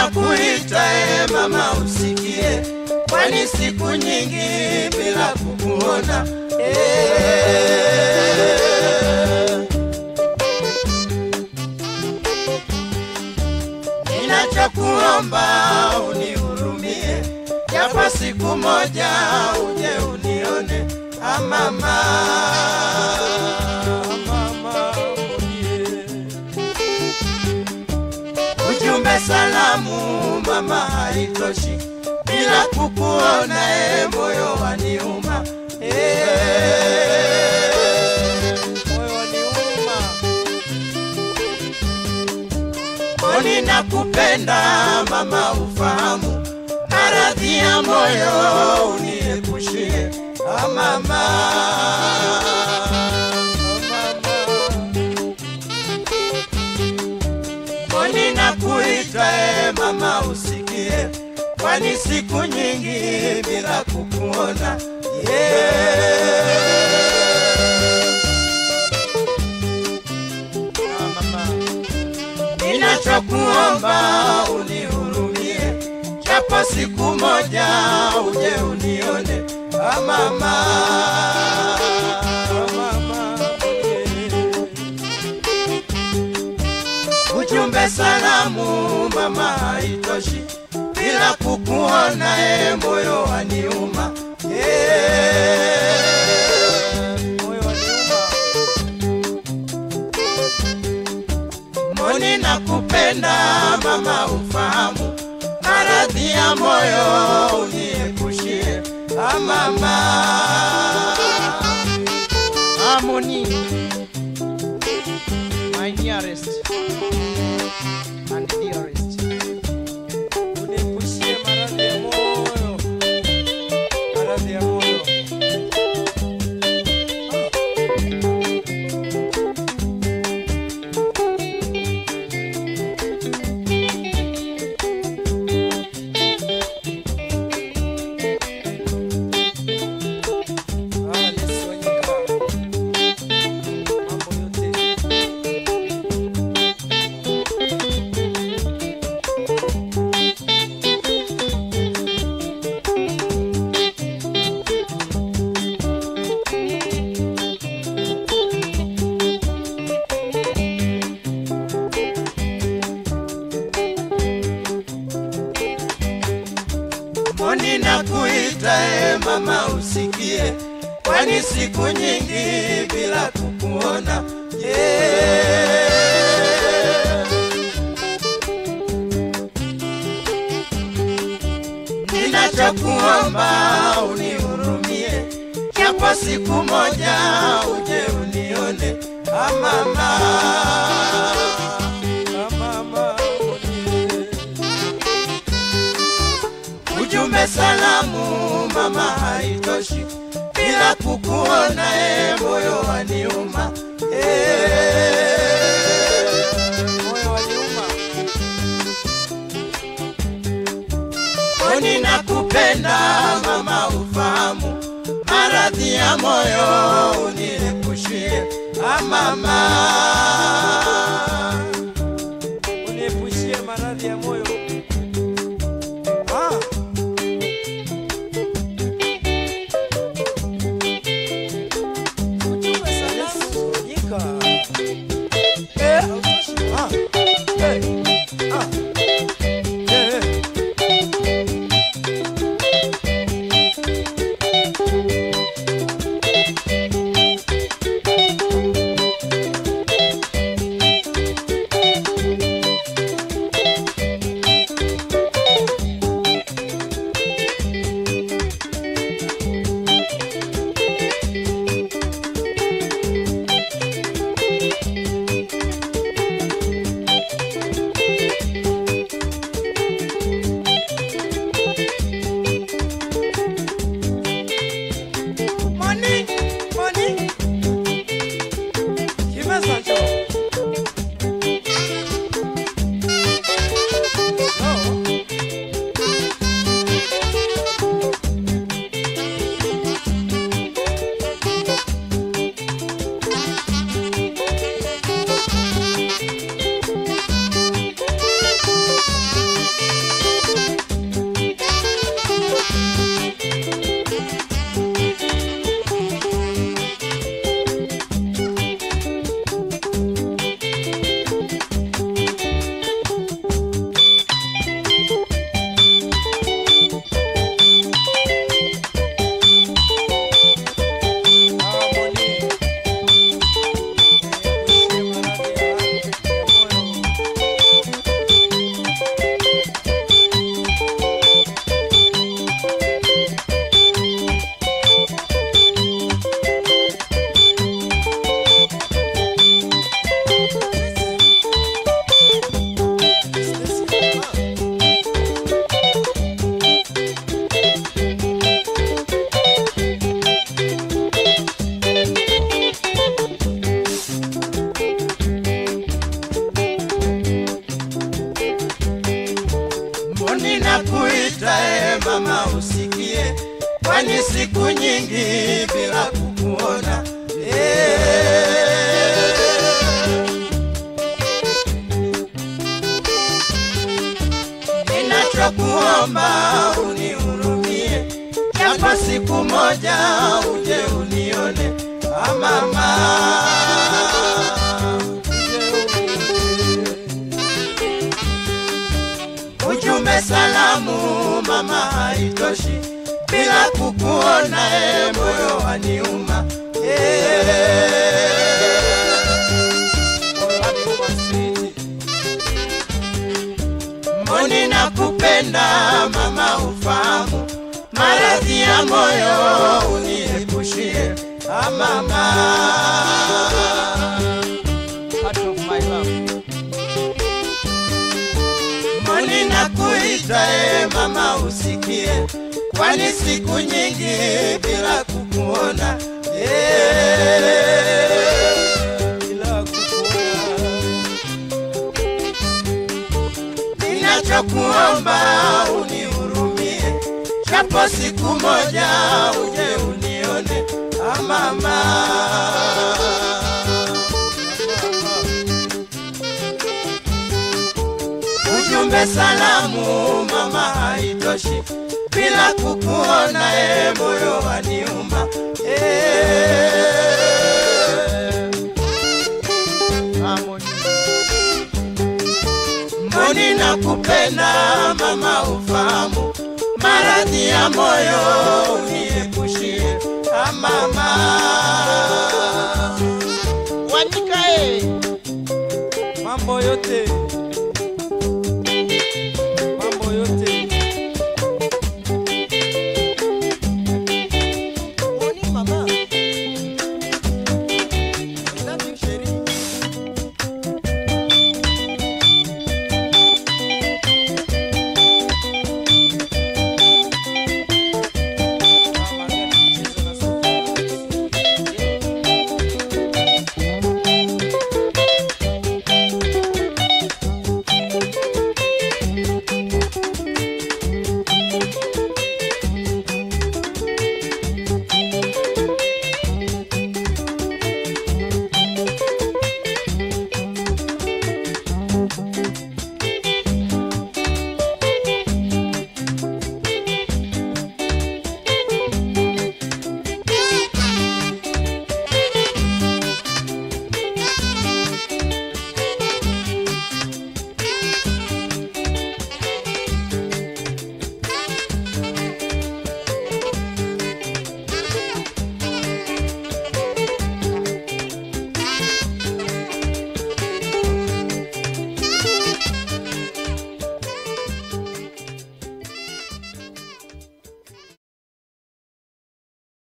ninakuita e mama usikie, kwani siku nyingi bila kukuona. Ninachakuomba Ninachokuomba unihurumie, japo siku moja uje unione. Ah, salamu mama haitoshi, bila kukuona e moyo waniuma. Waniuma. Mboni mama, ufahamu? Maradhi ya moyo uniepushie ah, mama. Kwani siku nyingi bila kukuona. Yeah. Ninachokuomba unihurumie, japo siku moja uje unione. Ah, mama. Ujumbe salamu mama haitoshi, bila kukuona e moyo waniuma Moni moyo waniuma nakupenda mama, ufahamu. Maradhi ya moyo uniepushie amama mama. harmony my nearest nakuita e mama, usikie, kwani siku nyingi bila kukuona yeah. Ninachokuomba unihurumie, japo siku moja uje unione mama. Salamu mama haitoshi, bila kukuona e moyo waniuma eh. moyo waniuma mama, ufahamu maradhi ya moyo uniepushie ah. ninakuita e eh, mama usikie, kwani siku nyingi bila kukuona e. Ninachokuomba unihurumie, japo siku moja uje unione ah, Mama ah, salamu mama haitoshi. Bila kukuona e moyo waniuma. Eh. mboni na kupenda mama ufahamu. Maradhi ya moyo uniepushie ah, kwani siku nyingi bila kukuona eh. ninachokuomba unihurumie, japo siku moja uje unione amama. Ujumbe salamu mama haitoshi, bila kukuona e moyo waniuma e. mboni na kupenda mama ufahamu. Maradhi ya moyo uniepushie ah, mama